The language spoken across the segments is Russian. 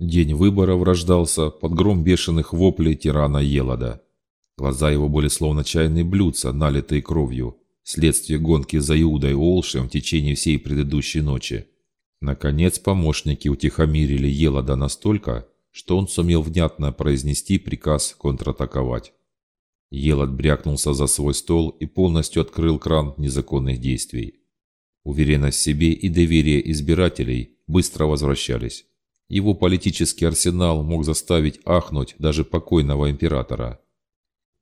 День выборов рождался под гром бешеных воплей тирана Елода. Глаза его были словно чайные блюдца, налитые кровью, следствие гонки за Иудой Олшем в течение всей предыдущей ночи. Наконец помощники утихомирили Елода настолько, что он сумел внятно произнести приказ контратаковать. Елод брякнулся за свой стол и полностью открыл кран незаконных действий. Уверенность в себе и доверие избирателей быстро возвращались. Его политический арсенал мог заставить ахнуть даже покойного императора.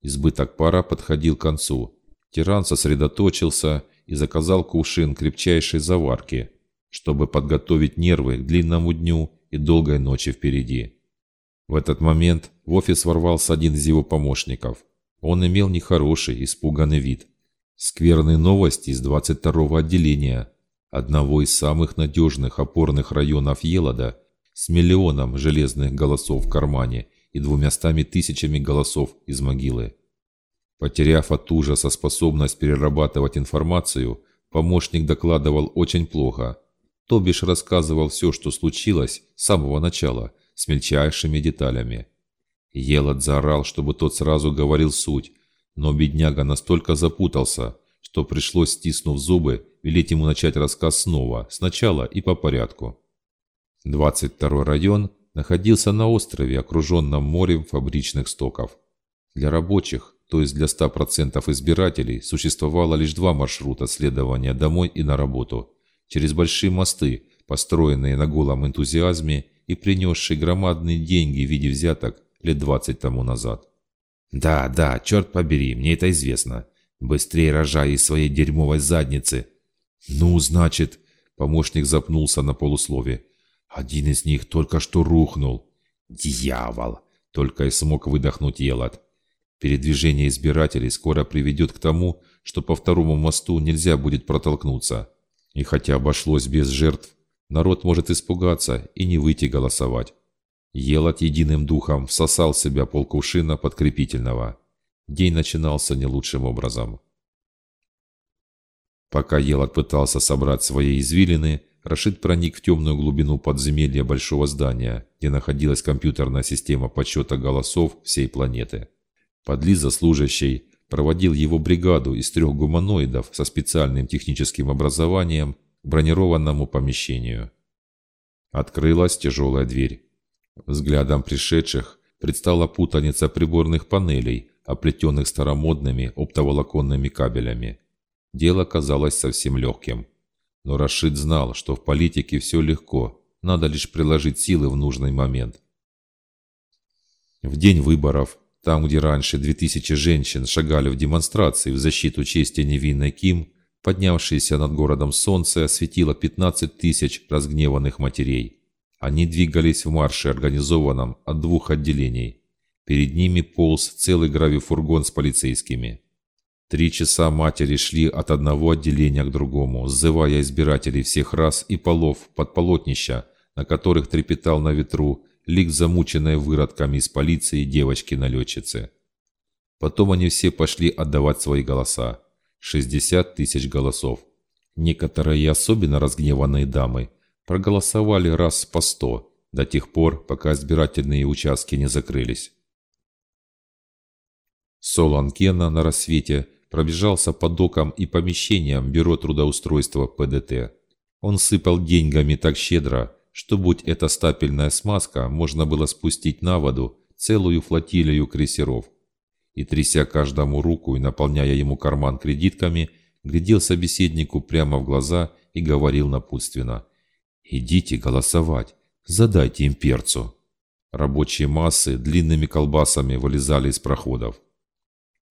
Избыток пара подходил к концу. Тиран сосредоточился и заказал кувшин крепчайшей заварки, чтобы подготовить нервы к длинному дню и долгой ночи впереди. В этот момент в офис ворвался один из его помощников. Он имел нехороший, испуганный вид. Скверные новости из 22-го отделения, одного из самых надежных опорных районов Елода, с миллионом железных голосов в кармане и двумястами тысячами голосов из могилы. Потеряв от ужаса способность перерабатывать информацию, помощник докладывал очень плохо. То бишь рассказывал все, что случилось с самого начала, с мельчайшими деталями. Елот заорал, чтобы тот сразу говорил суть, но бедняга настолько запутался, что пришлось, стиснув зубы, велеть ему начать рассказ снова, сначала и по порядку. 22 район находился на острове, окруженном морем фабричных стоков. Для рабочих, то есть для 100% избирателей, существовало лишь два маршрута следования домой и на работу. Через большие мосты, построенные на голом энтузиазме и принесшие громадные деньги в виде взяток лет 20 тому назад. «Да, да, черт побери, мне это известно. Быстрее рожай из своей дерьмовой задницы!» «Ну, значит...» Помощник запнулся на полуслове. Один из них только что рухнул. Дьявол! Только и смог выдохнуть Елот. Передвижение избирателей скоро приведет к тому, что по второму мосту нельзя будет протолкнуться. И хотя обошлось без жертв, народ может испугаться и не выйти голосовать. Елот единым духом всосал себя полкувшина подкрепительного. День начинался не лучшим образом. Пока Елот пытался собрать свои извилины, Рашид проник в темную глубину подземелья большого здания, где находилась компьютерная система подсчета голосов всей планеты. Подлиза служащий проводил его бригаду из трех гуманоидов со специальным техническим образованием к бронированному помещению. Открылась тяжелая дверь. Взглядом пришедших предстала путаница приборных панелей, оплетенных старомодными оптоволоконными кабелями. Дело казалось совсем легким. Но Рашид знал, что в политике все легко, надо лишь приложить силы в нужный момент. В день выборов, там, где раньше 2000 женщин шагали в демонстрации в защиту чести невинной Ким, поднявшееся над городом солнце осветило 15 тысяч разгневанных матерей. Они двигались в марше, организованном от двух отделений. Перед ними полз целый гравифургон с полицейскими. Три часа матери шли от одного отделения к другому, сзывая избирателей всех рас и полов под полотнища, на которых трепетал на ветру лик замученной выродками из полиции девочки-налетчицы. Потом они все пошли отдавать свои голоса. 60 тысяч голосов. Некоторые особенно разгневанные дамы проголосовали раз по сто, до тех пор, пока избирательные участки не закрылись. Солан Кена на рассвете пробежался по докам и помещениям Бюро трудоустройства ПДТ. Он сыпал деньгами так щедро, что, будь это стапельная смазка, можно было спустить на воду целую флотилию крейсеров. И, тряся каждому руку и наполняя ему карман кредитками, глядел собеседнику прямо в глаза и говорил напутственно. «Идите голосовать, задайте им перцу». Рабочие массы длинными колбасами вылезали из проходов.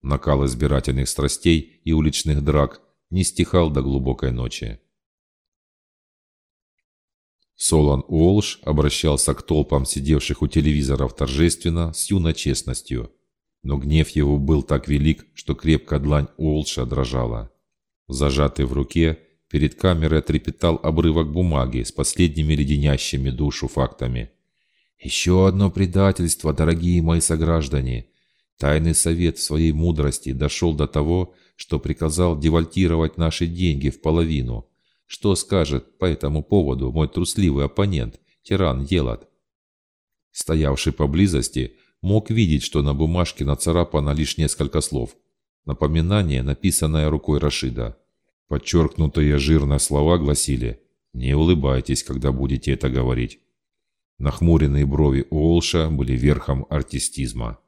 Накал избирательных страстей и уличных драк не стихал до глубокой ночи. Солон Уолш обращался к толпам сидевших у телевизоров торжественно, с юной честностью. Но гнев его был так велик, что крепкая длань Уолша дрожала. Зажатый в руке, перед камерой трепетал обрывок бумаги с последними леденящими душу фактами. «Еще одно предательство, дорогие мои сограждане! Тайный совет в своей мудрости дошел до того, что приказал девальтировать наши деньги в половину. Что скажет по этому поводу мой трусливый оппонент, тиран Елат? Стоявший поблизости мог видеть, что на бумажке нацарапано лишь несколько слов. Напоминание, написанное рукой Рашида. Подчеркнутые жирно слова гласили «Не улыбайтесь, когда будете это говорить». Нахмуренные брови Уолша были верхом артистизма.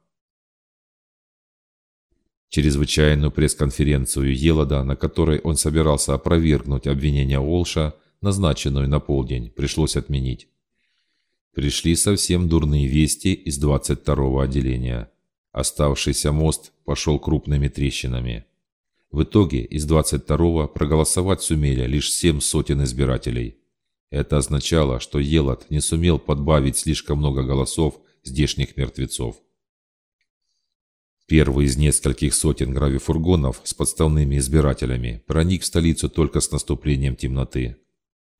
Чрезвычайную пресс-конференцию Елода, на которой он собирался опровергнуть обвинения Уолша, назначенную на полдень, пришлось отменить. Пришли совсем дурные вести из 22-го отделения. Оставшийся мост пошел крупными трещинами. В итоге из 22-го проголосовать сумели лишь семь сотен избирателей. Это означало, что Елот не сумел подбавить слишком много голосов здешних мертвецов. Первый из нескольких сотен гравифургонов с подставными избирателями проник в столицу только с наступлением темноты.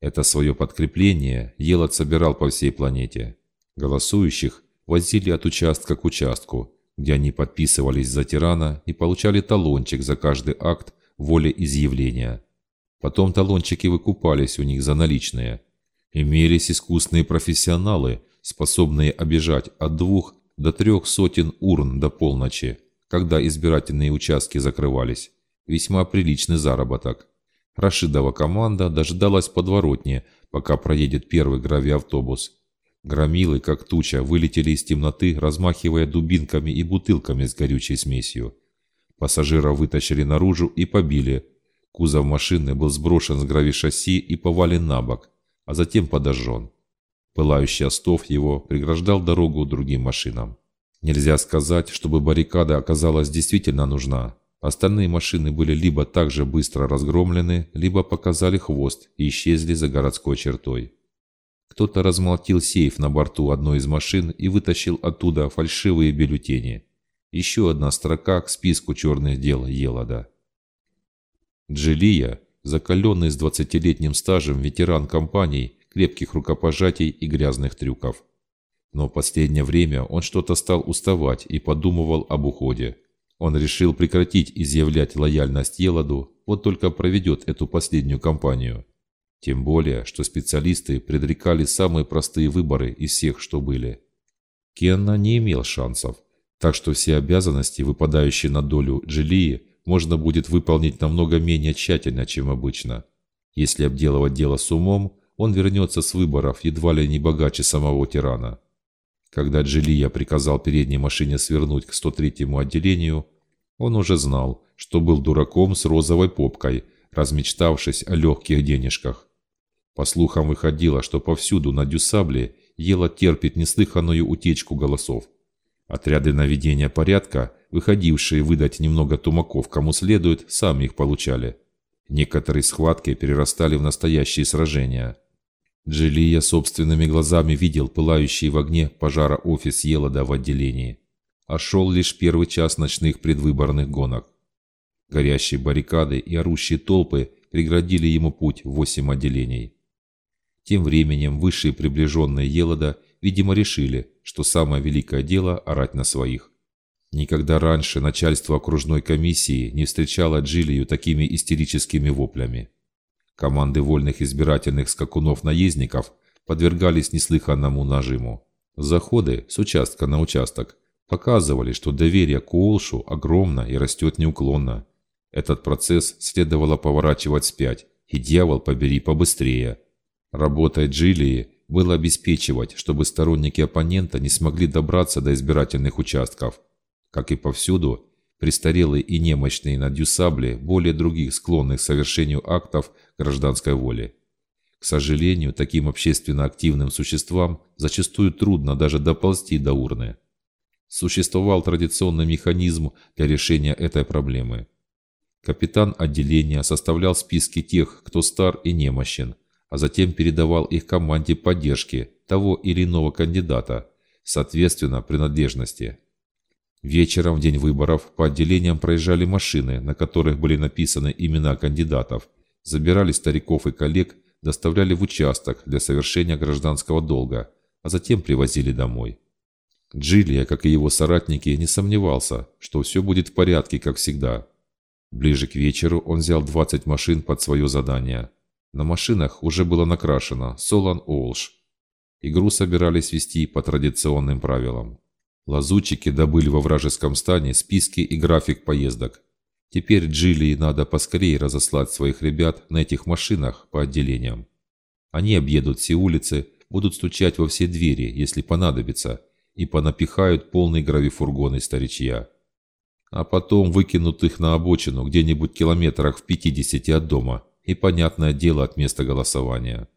Это свое подкрепление Елот собирал по всей планете. Голосующих возили от участка к участку, где они подписывались за тирана и получали талончик за каждый акт волеизъявления. Потом талончики выкупались у них за наличные. Имелись искусные профессионалы, способные обижать от двух до трех сотен урн до полночи, когда избирательные участки закрывались. Весьма приличный заработок. Рашидова команда дождалась подворотни, пока проедет первый гравиавтобус. Громилы, как туча, вылетели из темноты, размахивая дубинками и бутылками с горючей смесью. Пассажира вытащили наружу и побили. Кузов машины был сброшен с гравишасси и повален на бок, а затем подожжен. Пылающий остов его преграждал дорогу другим машинам. Нельзя сказать, чтобы баррикада оказалась действительно нужна. Остальные машины были либо так же быстро разгромлены, либо показали хвост и исчезли за городской чертой. Кто-то размолотил сейф на борту одной из машин и вытащил оттуда фальшивые бюллетени. Еще одна строка к списку черных дел Елода. Джилия, закаленный с 20-летним стажем ветеран компаний, крепких рукопожатий и грязных трюков. Но в последнее время он что-то стал уставать и подумывал об уходе. Он решил прекратить изъявлять лояльность Елоду, вот только проведет эту последнюю кампанию. Тем более, что специалисты предрекали самые простые выборы из всех, что были. Кенна не имел шансов, так что все обязанности, выпадающие на долю Джилии, можно будет выполнить намного менее тщательно, чем обычно. Если обделывать дело с умом, он вернется с выборов едва ли не богаче самого тирана. Когда Джилия приказал передней машине свернуть к 103-му отделению, он уже знал, что был дураком с розовой попкой, размечтавшись о легких денежках. По слухам выходило, что повсюду на Дюсабле Ела терпит неслыханную утечку голосов. Отряды наведения порядка, выходившие выдать немного тумаков кому следует, сами их получали. Некоторые схватки перерастали в настоящие сражения. Джилия собственными глазами видел пылающий в огне пожара офис Елода в отделении. А шел лишь первый час ночных предвыборных гонок. Горящие баррикады и орущие толпы преградили ему путь в восемь отделений. Тем временем высшие приближенные Елода, видимо, решили, что самое великое дело – орать на своих. Никогда раньше начальство окружной комиссии не встречало Джилию такими истерическими воплями. Команды вольных избирательных скакунов-наездников подвергались неслыханному нажиму. Заходы с участка на участок показывали, что доверие к Уолшу огромно и растет неуклонно. Этот процесс следовало поворачивать вспять, и дьявол побери побыстрее – Работой Джилии было обеспечивать, чтобы сторонники оппонента не смогли добраться до избирательных участков. Как и повсюду, престарелые и немощные на Дюсабле более других склонных к совершению актов гражданской воли. К сожалению, таким общественно активным существам зачастую трудно даже доползти до урны. Существовал традиционный механизм для решения этой проблемы. Капитан отделения составлял списки тех, кто стар и немощен, а затем передавал их команде поддержки того или иного кандидата, соответственно принадлежности. Вечером в день выборов по отделениям проезжали машины, на которых были написаны имена кандидатов, забирали стариков и коллег, доставляли в участок для совершения гражданского долга, а затем привозили домой. Джилия, как и его соратники, не сомневался, что все будет в порядке, как всегда. Ближе к вечеру он взял 20 машин под свое задание – на машинах уже было накрашено «Солан Олш». Игру собирались вести по традиционным правилам. Лазутчики добыли во вражеском стане списки и график поездок. Теперь Джилли надо поскорее разослать своих ребят на этих машинах по отделениям. Они объедут все улицы, будут стучать во все двери, если понадобится, и понапихают полный гравифургон из старичья. А потом выкинут их на обочину где-нибудь километрах в 50 от дома, и понятное дело от места голосования.